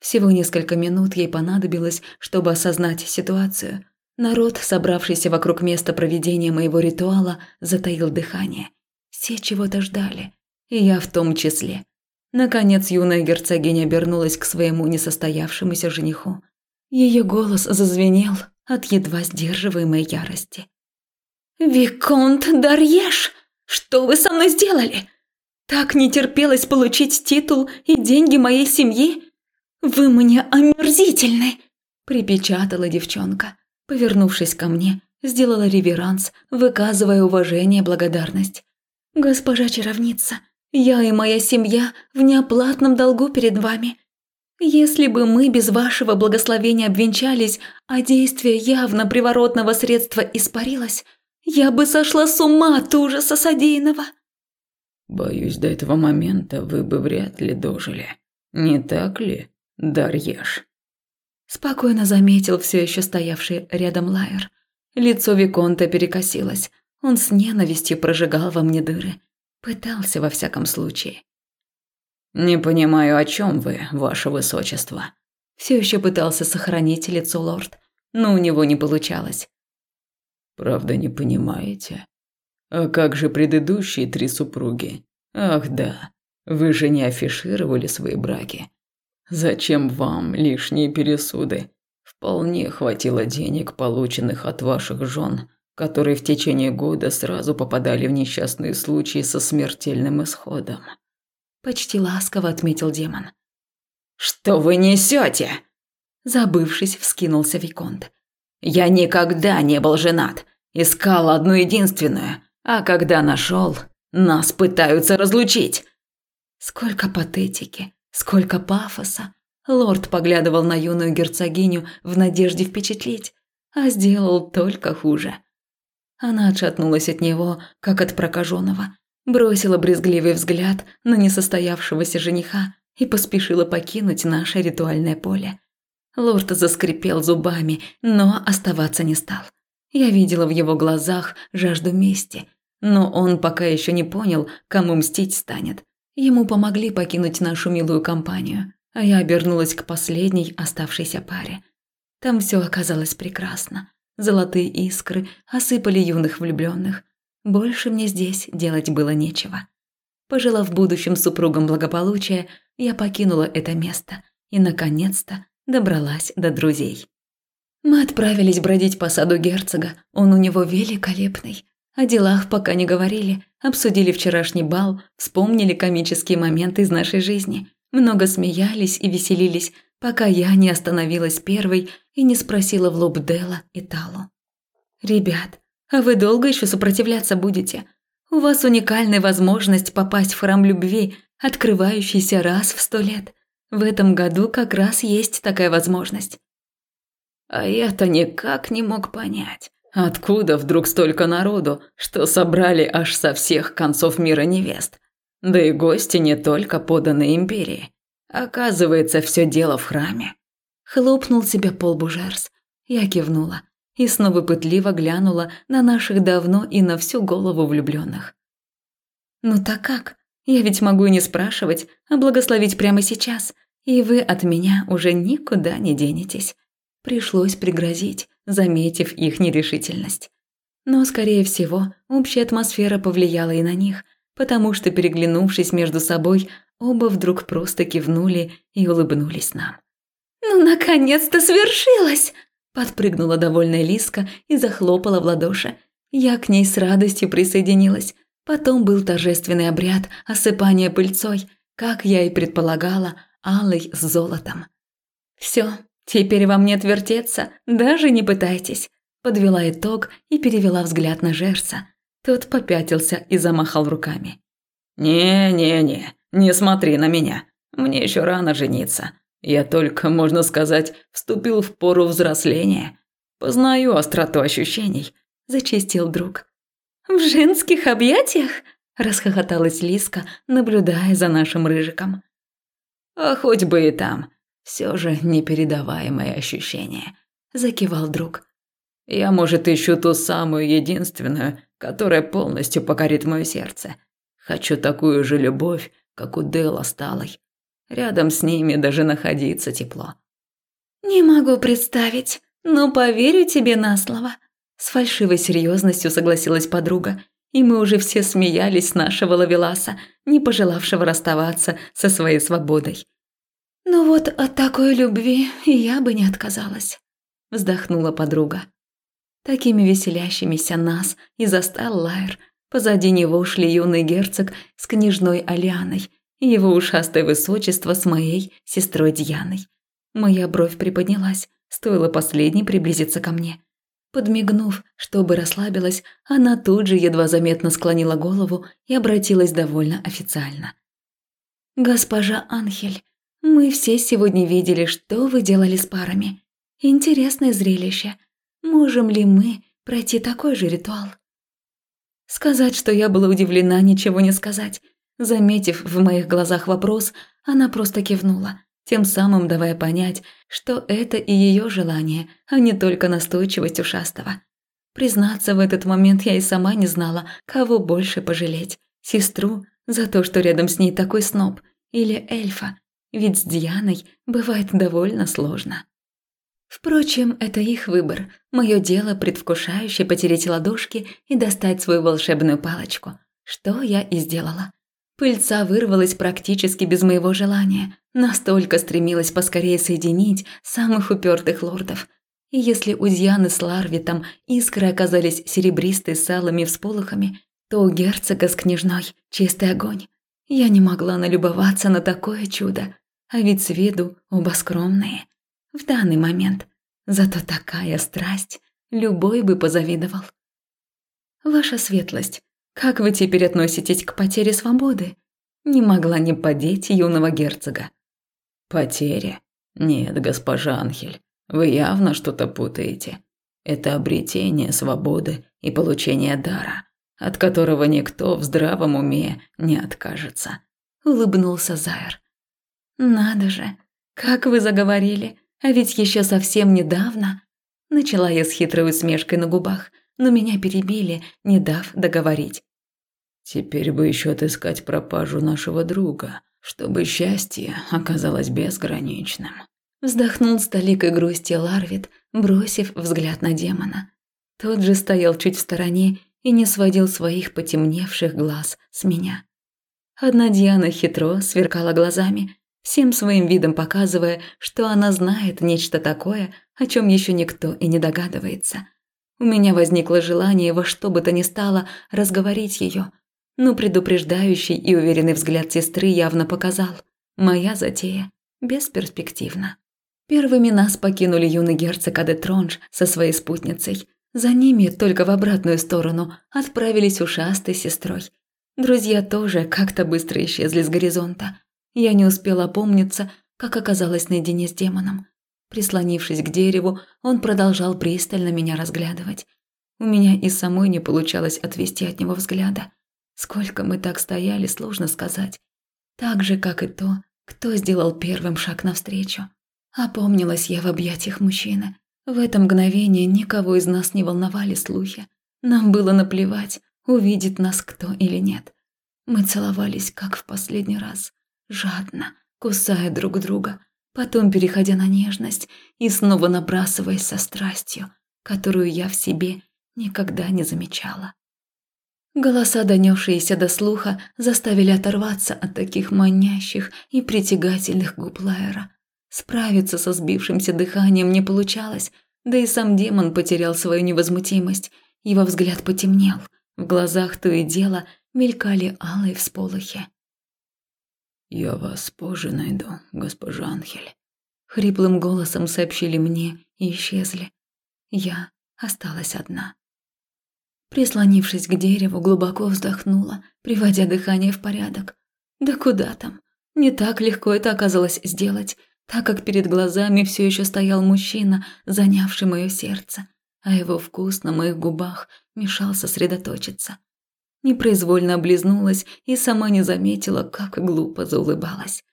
[SPEAKER 1] Всего несколько минут ей понадобилось, чтобы осознать ситуацию. Народ, собравшийся вокруг места проведения моего ритуала, затаил дыхание. Все чего-то ждали, и я в том числе. Наконец юная герцогиня обернулась к своему несостоявшемуся жениху. Ее голос зазвенел от едва сдерживаемой ярости. «Виконт Дарьеш, что вы со мной сделали? Так не терпелось получить титул и деньги моей семьи? Вы мне омерзительны!» – припечатала девчонка. Повернувшись ко мне, сделала реверанс, выказывая уважение и благодарность. «Госпожа чаровница, я и моя семья в неоплатном долгу перед вами. Если бы мы без вашего благословения обвенчались, а действие явно приворотного средства испарилось, я бы сошла с ума от ужаса содеянного.
[SPEAKER 2] Боюсь, до этого момента вы бы вряд ли дожили. Не так ли, Дарьеш?
[SPEAKER 1] Спокойно заметил все еще стоявший рядом Лайер. Лицо Виконта перекосилось. Он с ненавистью прожигал во мне дыры. Пытался во всяком случае.
[SPEAKER 2] «Не понимаю, о чем вы, ваше высочество?»
[SPEAKER 1] Все еще пытался сохранить лицо лорд, но у него не получалось.
[SPEAKER 2] «Правда не понимаете? А как же предыдущие три супруги? Ах да, вы же не афишировали свои браки. Зачем вам лишние пересуды? Вполне хватило денег, полученных от ваших жен, которые в течение года сразу попадали в несчастные случаи со смертельным исходом.
[SPEAKER 1] Почти ласково отметил демон.
[SPEAKER 2] «Что вы несете?»
[SPEAKER 1] Забывшись, вскинулся Виконт.
[SPEAKER 2] «Я никогда не был женат. Искал одну единственную. А когда нашел, нас пытаются разлучить».
[SPEAKER 1] Сколько патетики, сколько пафоса. Лорд поглядывал на юную герцогиню в надежде впечатлить, а сделал только хуже. Она отшатнулась от него, как от прокаженного, бросила брезгливый взгляд на несостоявшегося жениха и поспешила покинуть наше ритуальное поле. Лорд заскрипел зубами, но оставаться не стал. Я видела в его глазах жажду мести, но он пока еще не понял, кому мстить станет. Ему помогли покинуть нашу милую компанию, а я обернулась к последней оставшейся паре. Там все оказалось прекрасно. Золотые искры осыпали юных влюбленных. Больше мне здесь делать было нечего. Пожелав будущим супругам благополучия, я покинула это место и, наконец-то, добралась до друзей. Мы отправились бродить по саду герцога, он у него великолепный. О делах пока не говорили, обсудили вчерашний бал, вспомнили комические моменты из нашей жизни, много смеялись и веселились, пока я не остановилась первой и не спросила в лоб Дела и Талу. «Ребят, вы долго еще сопротивляться будете? У вас уникальная возможность попасть в храм любви, открывающийся раз в сто лет. В этом году как раз есть такая возможность».
[SPEAKER 2] А я-то никак не мог понять, откуда вдруг столько народу, что собрали аж со всех концов мира невест. Да и гости не только поданные империи. Оказывается, все дело в храме.
[SPEAKER 1] Хлопнул себя полбу Жерс. Я кивнула и снова пытливо глянула на наших давно и на всю голову влюбленных. Ну так как? Я ведь могу и не спрашивать, а благословить прямо сейчас, и вы от меня уже никуда не денетесь. Пришлось пригрозить, заметив их нерешительность. Но, скорее всего, общая атмосфера повлияла и на них, потому что, переглянувшись между собой, оба вдруг просто кивнули и улыбнулись нам. «Ну, наконец-то свершилось!» Подпрыгнула довольная Лиска и захлопала в ладоши. Я к ней с радостью присоединилась. Потом был торжественный обряд осыпания пыльцой, как я и предполагала, алый с золотом. Все, теперь вам не отвертеться, даже не пытайтесь. Подвела итог и перевела взгляд на Жерса. Тот попятился и замахал руками.
[SPEAKER 2] «Не-не-не, не смотри на меня. Мне еще рано жениться. Я только, можно сказать, вступил в пору взросления. Познаю остроту ощущений», – зачистил друг.
[SPEAKER 1] «В женских объятиях?» – расхохоталась Лиска, наблюдая за нашим рыжиком.
[SPEAKER 2] «А хоть бы и там. Все же непередаваемое ощущение», – закивал друг. «Я, может, ищу ту самую единственную, которая полностью покорит мое сердце. Хочу такую же любовь, как у Дела сталой. Рядом с ними даже находиться тепло.
[SPEAKER 1] «Не могу представить, но поверю тебе на слово», – с фальшивой серьезностью согласилась подруга, и мы уже все смеялись нашего лавеласа, не пожелавшего расставаться со своей свободой. «Ну вот от такой любви я бы не отказалась», – вздохнула подруга. Такими веселящимися нас и застал Лайер. Позади него шли юный герцог с княжной Алианой – его ушастое высочество с моей сестрой Дьяной. Моя бровь приподнялась, стоило последней приблизиться ко мне. Подмигнув, чтобы расслабилась, она тут же едва заметно склонила голову и обратилась довольно официально. «Госпожа Анхель, мы все сегодня видели, что вы делали с парами. Интересное зрелище. Можем ли мы пройти такой же ритуал?» Сказать, что я была удивлена, ничего не сказать. Заметив в моих глазах вопрос, она просто кивнула, тем самым давая понять, что это и ее желание, а не только настойчивость ушастого. Признаться, в этот момент я и сама не знала, кого больше пожалеть. Сестру за то, что рядом с ней такой сноб, или эльфа, ведь с Дианой бывает довольно сложно. Впрочем, это их выбор. Мое дело предвкушающе потереть ладошки и достать свою волшебную палочку, что я и сделала. Пыльца вырвалась практически без моего желания, настолько стремилась поскорее соединить самых упертых лордов. И если у Дьяны с Ларвитом искры оказались серебристой с алыми всполохами, то у герцога с княжной чистый огонь. Я не могла налюбоваться на такое чудо, а ведь с виду оба скромные. В данный момент. Зато такая страсть, любой бы позавидовал. Ваша светлость, как вы теперь относитесь к потере свободы? Не могла не подеть юного герцога.
[SPEAKER 2] Потеря? Нет, госпожа Анхель, вы явно что-то путаете. Это обретение свободы и получение дара, от которого никто в здравом уме не откажется.
[SPEAKER 1] Улыбнулся Зайр. Надо же, как вы заговорили, а ведь еще совсем недавно. Начала я с хитрой усмешкой на губах, но меня перебили, не дав договорить.
[SPEAKER 2] Теперь бы еще отыскать пропажу нашего друга, чтобы счастье оказалось безграничным.
[SPEAKER 1] Вздохнул с толикой грусти Ларвит, бросив взгляд на демона. Тот же стоял чуть в стороне и не сводил своих потемневших глаз с меня. Одна Диана хитро сверкала глазами, всем своим видом показывая, что она знает нечто такое, о чем еще никто и не догадывается. У меня возникло желание во что бы то ни стало разговорить ее, но предупреждающий и уверенный взгляд сестры явно показал. Моя затея бесперспективна. Первыми нас покинули юный герцог Адетронж со своей спутницей. За ними, только в обратную сторону, отправились ушастой сестрой. Друзья тоже как-то быстро исчезли с горизонта. Я не успела опомниться, как оказалась наедине с демоном. Прислонившись к дереву, он продолжал пристально меня разглядывать. У меня и самой не получалось отвести от него взгляда. Сколько мы так стояли, сложно сказать. Так же, как и то, кто сделал первым шаг навстречу. Опомнилась я в объятиях мужчины. В это мгновение никого из нас не волновали слухи. Нам было наплевать, увидит нас кто или нет. Мы целовались, как в последний раз, жадно, кусая друг друга, потом переходя на нежность и снова набрасываясь со страстью, которую я в себе никогда не замечала. Голоса, донесшиеся до слуха, заставили оторваться от таких манящих и притягательных губ Лайера. Справиться со сбившимся дыханием не получалось, да и сам демон потерял свою невозмутимость. Его взгляд потемнел, в глазах то и дело мелькали алые всполохи.
[SPEAKER 2] «Я вас позже найду, госпожа Анхель», —
[SPEAKER 1] хриплым голосом сообщили мне и исчезли. Я осталась одна. Прислонившись к дереву, глубоко вздохнула, приводя дыхание в порядок. Да куда там? Не так легко это оказалось сделать, так как перед глазами все еще стоял мужчина, занявший мое сердце, а его вкус на моих губах мешал сосредоточиться. Непроизвольно облизнулась и сама не заметила, как глупо заулыбалась.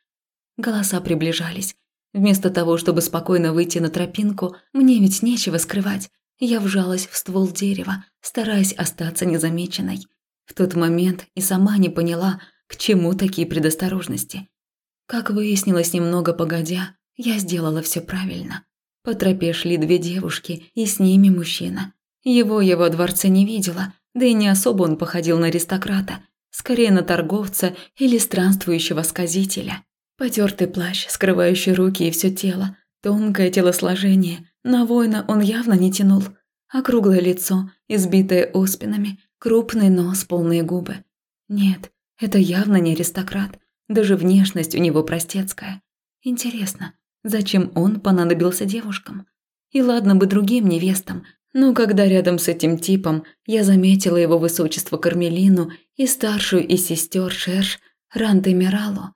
[SPEAKER 1] Голоса приближались. Вместо того, чтобы спокойно выйти на тропинку, мне ведь нечего скрывать. Я вжалась в ствол дерева, стараясь остаться незамеченной. В тот момент и сама не поняла, к чему такие предосторожности. Как выяснилось немного погодя, я сделала все правильно. По тропе шли две девушки, и с ними мужчина. Его я во дворце не видела, да и не особо он походил на аристократа, скорее на торговца или странствующего сказителя. Потертый плащ, скрывающий руки и все тело, тонкое телосложение, на воина он явно не тянул. Округлое лицо, избитое оспинами, крупный нос, полные губы. Нет, это явно не аристократ, даже внешность у него простецкая. Интересно, зачем он понадобился девушкам? И ладно бы другим невестам, но когда рядом с этим типом я заметила его высочество Кармелину и старшую из сестер Шерш Ранте Миралу.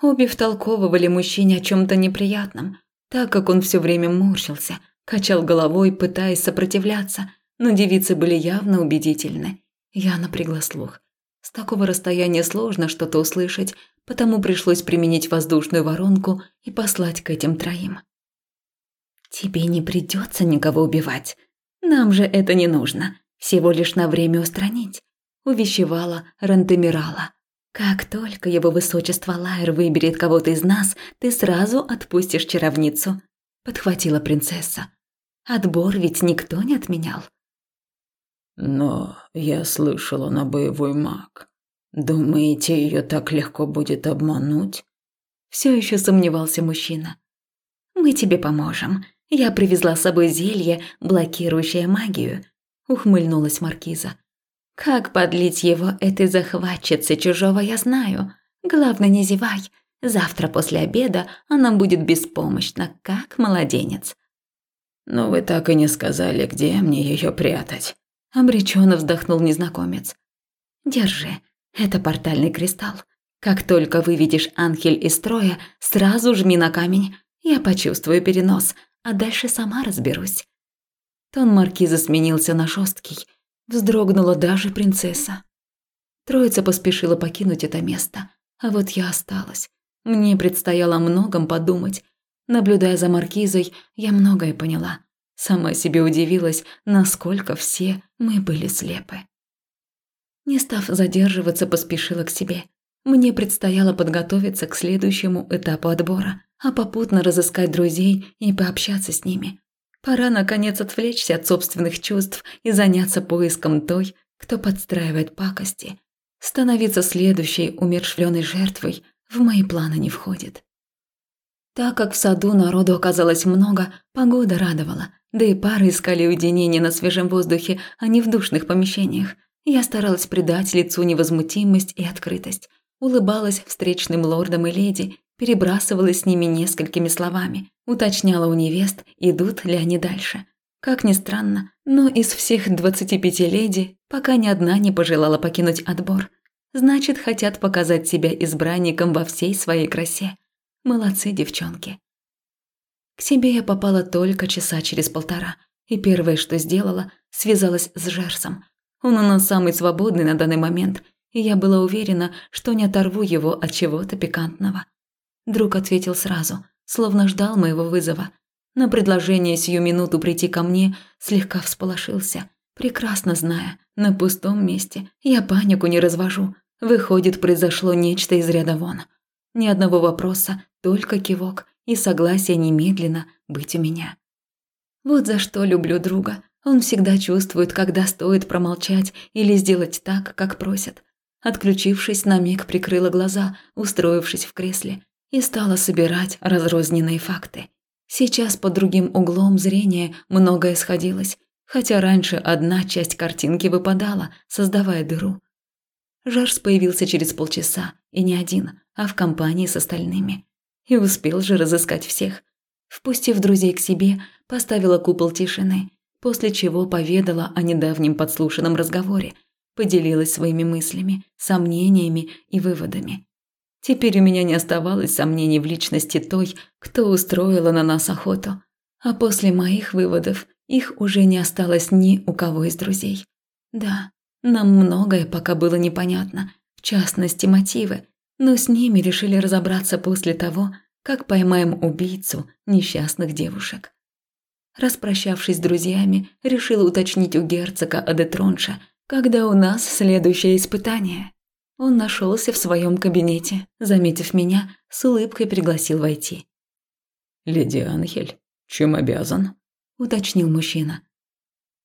[SPEAKER 1] Обе втолковывали мужчине о чем-то неприятном, так как он все время морщился, качал головой, пытаясь сопротивляться, но девицы были явно убедительны. Я напрягла слух. С такого расстояния сложно что-то услышать, потому пришлось применить воздушную воронку и послать к этим троим. «Тебе не придется никого убивать. Нам же это не нужно. Всего лишь на время устранить», – увещевала Рантемирала. «Как только его высочество Лайер выберет кого-то из нас, ты сразу отпустишь чаровницу», – подхватила принцесса. «Отбор ведь никто не отменял».
[SPEAKER 2] Но я слышала на боевой маг. Думаете, ее так легко будет обмануть?
[SPEAKER 1] Все еще сомневался мужчина. Мы тебе поможем. Я привезла с собой зелье, блокирующее магию, ухмыльнулась маркиза. Как подлить его этой захватчице чужого, я знаю. Главное, не зевай. Завтра после обеда она будет беспомощна, как младенец.
[SPEAKER 2] Но вы так и не сказали, где мне ее прятать.
[SPEAKER 1] Обреченно вздохнул незнакомец. «Держи, это портальный кристалл. Как только выведешь Анхель из строя, сразу жми на камень. Я почувствую перенос, а дальше сама разберусь». Тон маркиза сменился на жесткий. Вздрогнула даже принцесса. Троица поспешила покинуть это место, а вот я осталась. Мне предстояло многом подумать. Наблюдая за маркизой, я многое поняла. Сама себе удивилась, насколько все мы были слепы. Не став задерживаться, поспешила к себе. Мне предстояло подготовиться к следующему этапу отбора, а попутно разыскать друзей и пообщаться с ними. Пора, наконец, отвлечься от собственных чувств и заняться поиском той, кто подстраивает пакости. Становиться следующей умершвленной жертвой в мои планы не входит. Так как в саду народу оказалось много, погода радовала – да и пары искали уединение на свежем воздухе, а не в душных помещениях. Я старалась придать лицу невозмутимость и открытость. Улыбалась встречным лордам и леди, перебрасывалась с ними несколькими словами, уточняла у невест, идут ли они дальше. Как ни странно, но из всех 25 леди пока ни одна не пожелала покинуть отбор. Значит, хотят показать себя избранником во всей своей красе. Молодцы, девчонки. К себе я попала только часа через полтора, и первое, что сделала, связалась с Жерсом. Он у нас самый свободный на данный момент, и я была уверена, что не оторву его от чего-то пикантного. Друг ответил сразу, словно ждал моего вызова. На предложение сию минуту прийти ко мне слегка всполошился, прекрасно зная, на пустом месте я панику не развожу, Выходит, произошло нечто из ряда вон. Ни одного вопроса, только кивок и согласие немедленно быть у меня. Вот за что люблю друга. Он всегда чувствует, когда стоит промолчать или сделать так, как просят. Отключившись, на миг прикрыла глаза, устроившись в кресле, и стала собирать разрозненные факты. Сейчас под другим углом зрения многое сходилось, хотя раньше одна часть картинки выпадала, создавая дыру. Жарс появился через полчаса, и не один, а в компании с остальными. И успел же разыскать всех. Впустив друзей к себе, поставила купол тишины, после чего поведала о недавнем подслушанном разговоре, поделилась своими мыслями, сомнениями и выводами. Теперь у меня не оставалось сомнений в личности той, кто устроила на нас охоту. А после моих выводов их уже не осталось ни у кого из друзей. Да, нам многое пока было непонятно, в частности мотивы, но с ними решили разобраться после того, как поймаем убийцу несчастных девушек. Распрощавшись с друзьями, решила уточнить у герцога Адетронша, когда у нас следующее испытание. Он нашелся в своем кабинете, заметив меня, с улыбкой пригласил войти.
[SPEAKER 2] «Леди Анхель, чем обязан?»
[SPEAKER 1] – уточнил мужчина.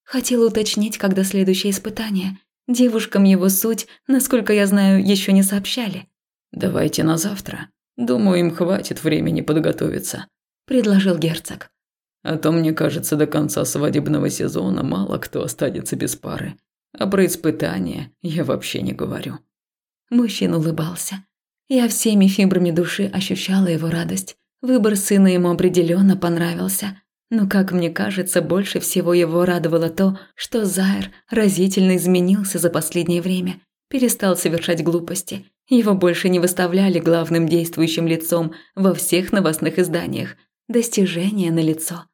[SPEAKER 1] Хотела уточнить, когда следующее испытание. Девушкам его суть, насколько я знаю, еще не сообщали.
[SPEAKER 2] «Давайте на завтра. Думаю, им хватит времени подготовиться», – предложил герцог. «А то, мне кажется, до конца свадебного сезона мало кто останется без пары. А про испытания я вообще не говорю».
[SPEAKER 1] Мужчина улыбался. Я всеми фибрами души ощущала его радость. Выбор сына ему определенно понравился. Но, как мне кажется, больше всего его радовало то, что Зайр разительно изменился за последнее время, перестал совершать глупости. Его больше не выставляли главным действующим лицом во всех новостных изданиях. Достижение на лицо.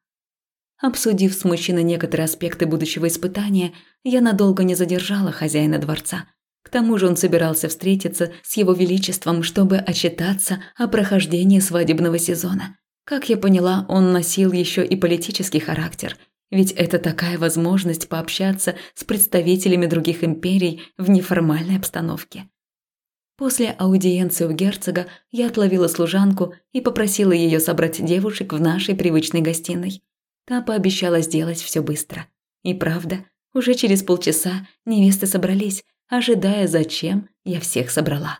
[SPEAKER 1] Обсудив с мужчиной некоторые аспекты будущего испытания, я надолго не задержала хозяина дворца. К тому же он собирался встретиться с его величеством, чтобы отчитаться о прохождении свадебного сезона. Как я поняла, он носил еще и политический характер, ведь это такая возможность пообщаться с представителями других империй в неформальной обстановке. После аудиенции у герцога я отловила служанку и попросила ее собрать девушек в нашей привычной гостиной. Та пообещала сделать все быстро. И правда, уже через полчаса невесты собрались, ожидая, зачем я всех собрала.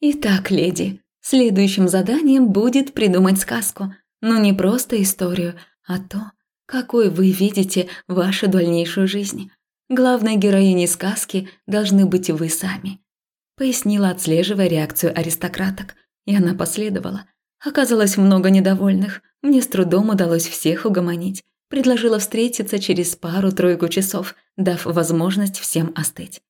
[SPEAKER 1] Итак, леди, Следующим заданием будет придумать сказку, но не просто историю, а то, какой вы видите вашу дальнейшую жизнь. Главной героиней сказки должны быть вы сами. Пояснила, отслеживая реакцию аристократок, и она последовала. Оказалось много недовольных, мне с трудом удалось всех угомонить. Предложила встретиться через пару-тройку часов, дав возможность всем остыть.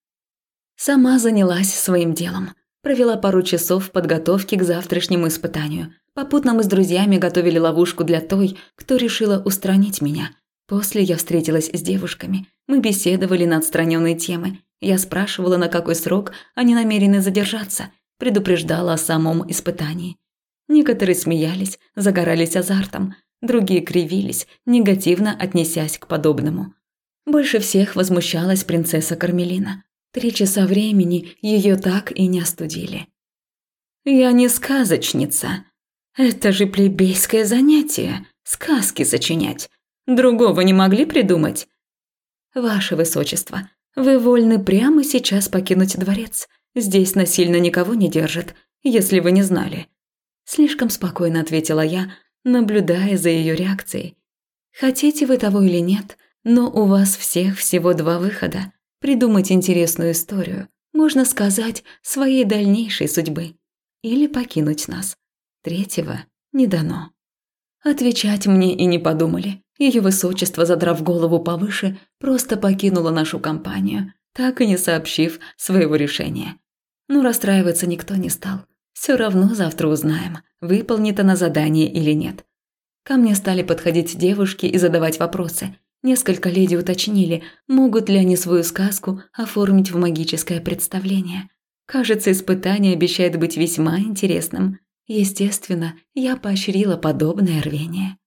[SPEAKER 1] Сама занялась своим делом – Провела пару часов в подготовке к завтрашнему испытанию. Попутно мы с друзьями готовили ловушку для той, кто решила устранить меня. После я встретилась с девушками. Мы беседовали на отстраненные темы. Я спрашивала, на какой срок они намерены задержаться. Предупреждала о самом испытании. Некоторые смеялись, загорались азартом. Другие кривились, негативно отнесясь к подобному. Больше всех возмущалась принцесса Кармелина. Три часа времени ее так и не остудили. «Я не сказочница. Это же плебейское занятие – сказки сочинять. Другого не могли придумать?» «Ваше Высочество, вы вольны прямо сейчас покинуть дворец. Здесь насильно никого не держат, если вы не знали». Слишком спокойно ответила я, наблюдая за ее реакцией. «Хотите вы того или нет, но у вас всех всего два выхода придумать интересную историю, можно сказать, своей дальнейшей судьбы. Или покинуть нас. Третьего не дано. Отвечать мне и не подумали. Ее высочество, задрав голову повыше, просто покинула нашу компанию, так и не сообщив своего решения. Но расстраиваться никто не стал. Все равно завтра узнаем, выполнит она задание или нет. Ко мне стали подходить девушки и задавать вопросы – Несколько леди уточнили, могут ли они свою сказку оформить в магическое представление. Кажется, испытание обещает быть весьма интересным. Естественно, я поощрила подобное рвение.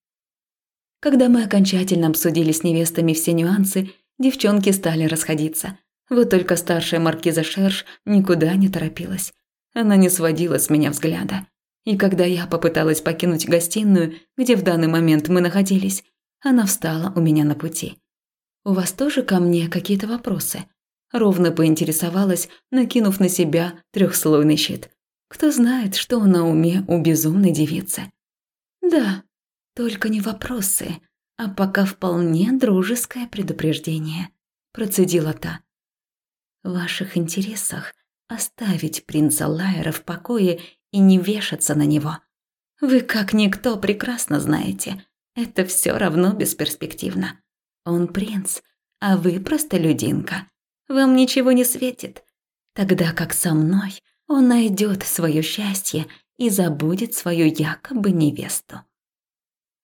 [SPEAKER 1] Когда мы окончательно обсудили с невестами все нюансы, девчонки стали расходиться. Вот только старшая маркиза Шерш никуда не торопилась. Она не сводила с меня взгляда. И когда я попыталась покинуть гостиную, где в данный момент мы находились, она встала у меня на пути. «У вас тоже ко мне какие-то вопросы?» Ровно поинтересовалась, накинув на себя трехслойный щит. Кто знает, что на уме у безумной девицы. «Да, только не вопросы, а пока вполне дружеское предупреждение», – процедила та. «В ваших интересах оставить принца Лайера в покое и не вешаться на него. Вы, как никто, прекрасно знаете, это все равно бесперспективно. Он принц, а вы простолюдинка. Вам ничего не светит. Тогда как со мной он найдет свое счастье и забудет свою якобы невесту.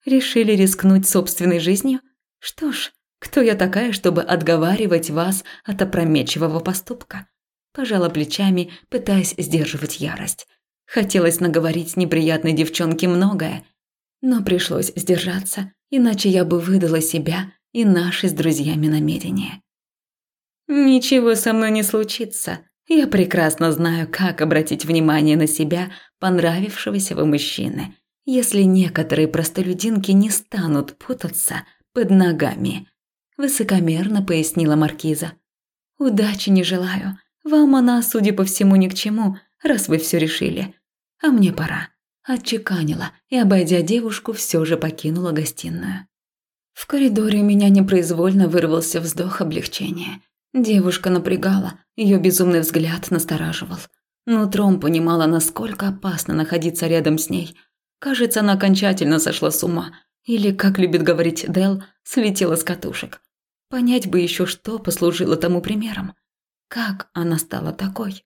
[SPEAKER 1] Решили рискнуть собственной жизнью? Что ж, кто я такая, чтобы отговаривать вас от опрометчивого поступка? Пожала плечами, пытаясь сдерживать ярость. Хотелось наговорить неприятной девчонке многое, но пришлось сдержаться, иначе я бы выдала себя и наши с друзьями намерения. Ничего со мной не случится. Я прекрасно знаю, как обратить внимание на себя понравившегося вы мужчины, если некоторые простолюдинки не станут путаться под ногами. Высокомерно пояснила маркиза. Удачи не желаю. Вам она, судя по всему, ни к чему, раз вы все решили. А мне пора. Отчеканила и, обойдя девушку, все же покинула гостиную. В коридоре у меня непроизвольно вырвался вздох облегчения. Девушка напрягала, ее безумный взгляд настораживал. Нутром понимала, насколько опасно находиться рядом с ней. Кажется, она окончательно сошла с ума. Или, как любит говорить Дел, слетела с катушек. Понять бы еще, что послужило тому примером. Как она стала такой?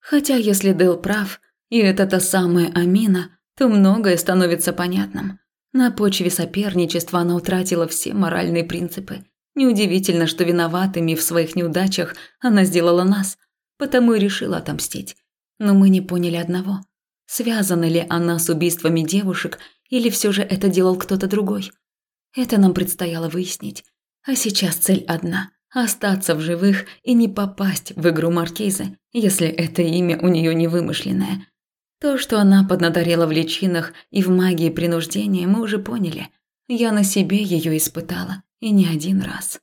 [SPEAKER 1] Хотя, если Дел прав, и это та самая Амина, то многое становится понятным. На почве соперничества она утратила все моральные принципы. Неудивительно, что виноватыми в своих неудачах она сделала нас, потому и решила отомстить. Но мы не поняли одного. Связана ли она с убийствами девушек, или все же это делал кто-то другой? Это нам предстояло выяснить. А сейчас цель одна – остаться в живых и не попасть в игру Маркизы, если это имя у нее не вымышленное – то, что она поднаторела в личинах и в магии принуждения, мы уже поняли. Я на себе ее испытала, и не один раз.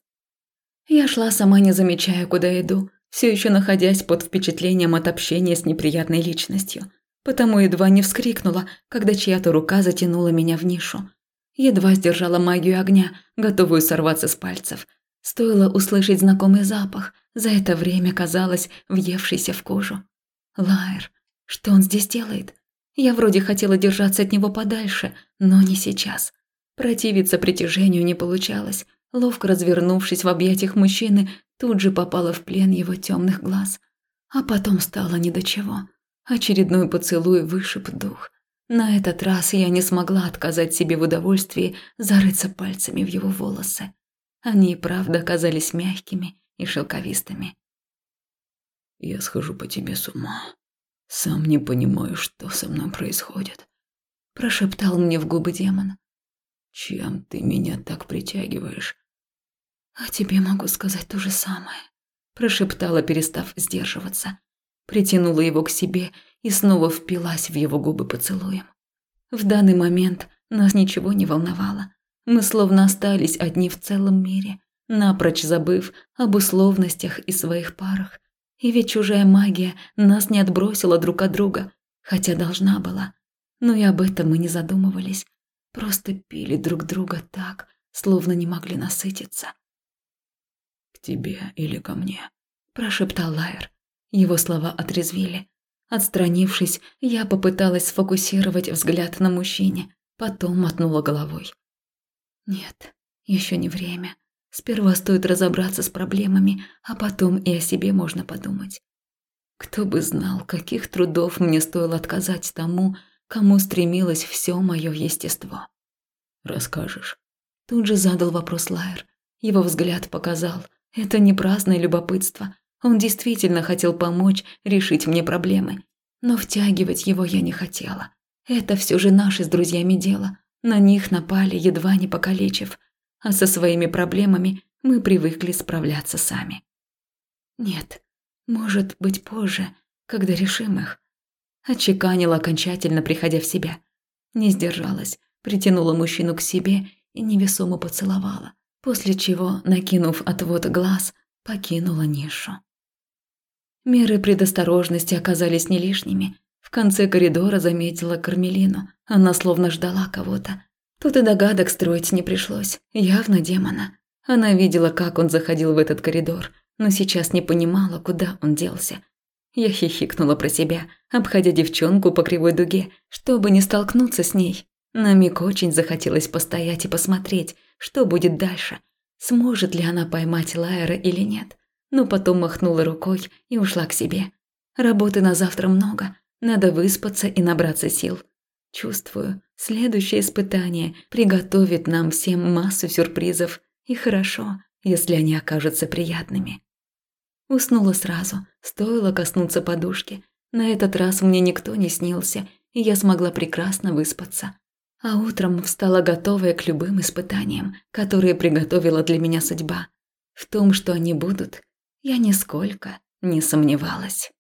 [SPEAKER 1] Я шла сама, не замечая, куда иду, все еще находясь под впечатлением от общения с неприятной личностью. Потому едва не вскрикнула, когда чья-то рука затянула меня в нишу. Едва сдержала магию огня, готовую сорваться с пальцев. Стоило услышать знакомый запах, за это время казалось въевшийся в кожу. Лайер. Что он здесь делает? Я вроде хотела держаться от него подальше, но не сейчас. Противиться притяжению не получалось. Ловко развернувшись в объятиях мужчины, тут же попала в плен его темных глаз. А потом стало ни до чего. Очередной поцелуй вышиб дух. На этот раз я не смогла отказать себе в удовольствии зарыться пальцами в его волосы. Они и правда оказались мягкими и шелковистыми.
[SPEAKER 2] «Я схожу по тебе с ума», сам не понимаю, что со мной происходит.
[SPEAKER 1] Прошептал мне в губы демон.
[SPEAKER 2] Чем ты меня так притягиваешь?
[SPEAKER 1] А тебе могу сказать то же самое. Прошептала, перестав сдерживаться. Притянула его к себе и снова впилась в его губы поцелуем. В данный момент нас ничего не волновало. Мы словно остались одни в целом мире, напрочь забыв об условностях и своих парах. И ведь чужая магия нас не отбросила друг от друга, хотя должна была. Но и об этом мы не задумывались. Просто пили друг друга так, словно не могли насытиться.
[SPEAKER 2] «К тебе или ко мне?»
[SPEAKER 1] – прошептал Лайер. Его слова отрезвили. Отстранившись, я попыталась сфокусировать взгляд на мужчине, потом мотнула головой. «Нет, еще не время. Сперва стоит разобраться с проблемами, а потом и о себе можно подумать. Кто бы знал, каких трудов мне стоило отказать тому, кому стремилось все мое естество.
[SPEAKER 2] «Расскажешь?»
[SPEAKER 1] Тут же задал вопрос Лайер. Его взгляд показал. Это не праздное любопытство. Он действительно хотел помочь решить мне проблемы. Но втягивать его я не хотела. Это все же наше с друзьями дело. На них напали, едва не покалечив а со своими проблемами мы привыкли справляться сами. Нет, может быть позже, когда решим их. Отчеканила окончательно, приходя в себя. Не сдержалась, притянула мужчину к себе и невесомо поцеловала, после чего, накинув отвод глаз, покинула нишу. Меры предосторожности оказались не лишними. В конце коридора заметила Кармелину. Она словно ждала кого-то. Тут и догадок строить не пришлось. Явно демона. Она видела, как он заходил в этот коридор, но сейчас не понимала, куда он делся. Я хихикнула про себя, обходя девчонку по кривой дуге, чтобы не столкнуться с ней. На миг очень захотелось постоять и посмотреть, что будет дальше. Сможет ли она поймать Лайера или нет. Но потом махнула рукой и ушла к себе. Работы на завтра много, надо выспаться и набраться сил. Чувствую, следующее испытание приготовит нам всем массу сюрпризов, и хорошо, если они окажутся приятными. Уснула сразу, стоило коснуться подушки. На этот раз мне никто не снился, и я смогла прекрасно выспаться. А утром встала готовая к любым испытаниям, которые приготовила для меня судьба. В том, что они будут, я нисколько не сомневалась.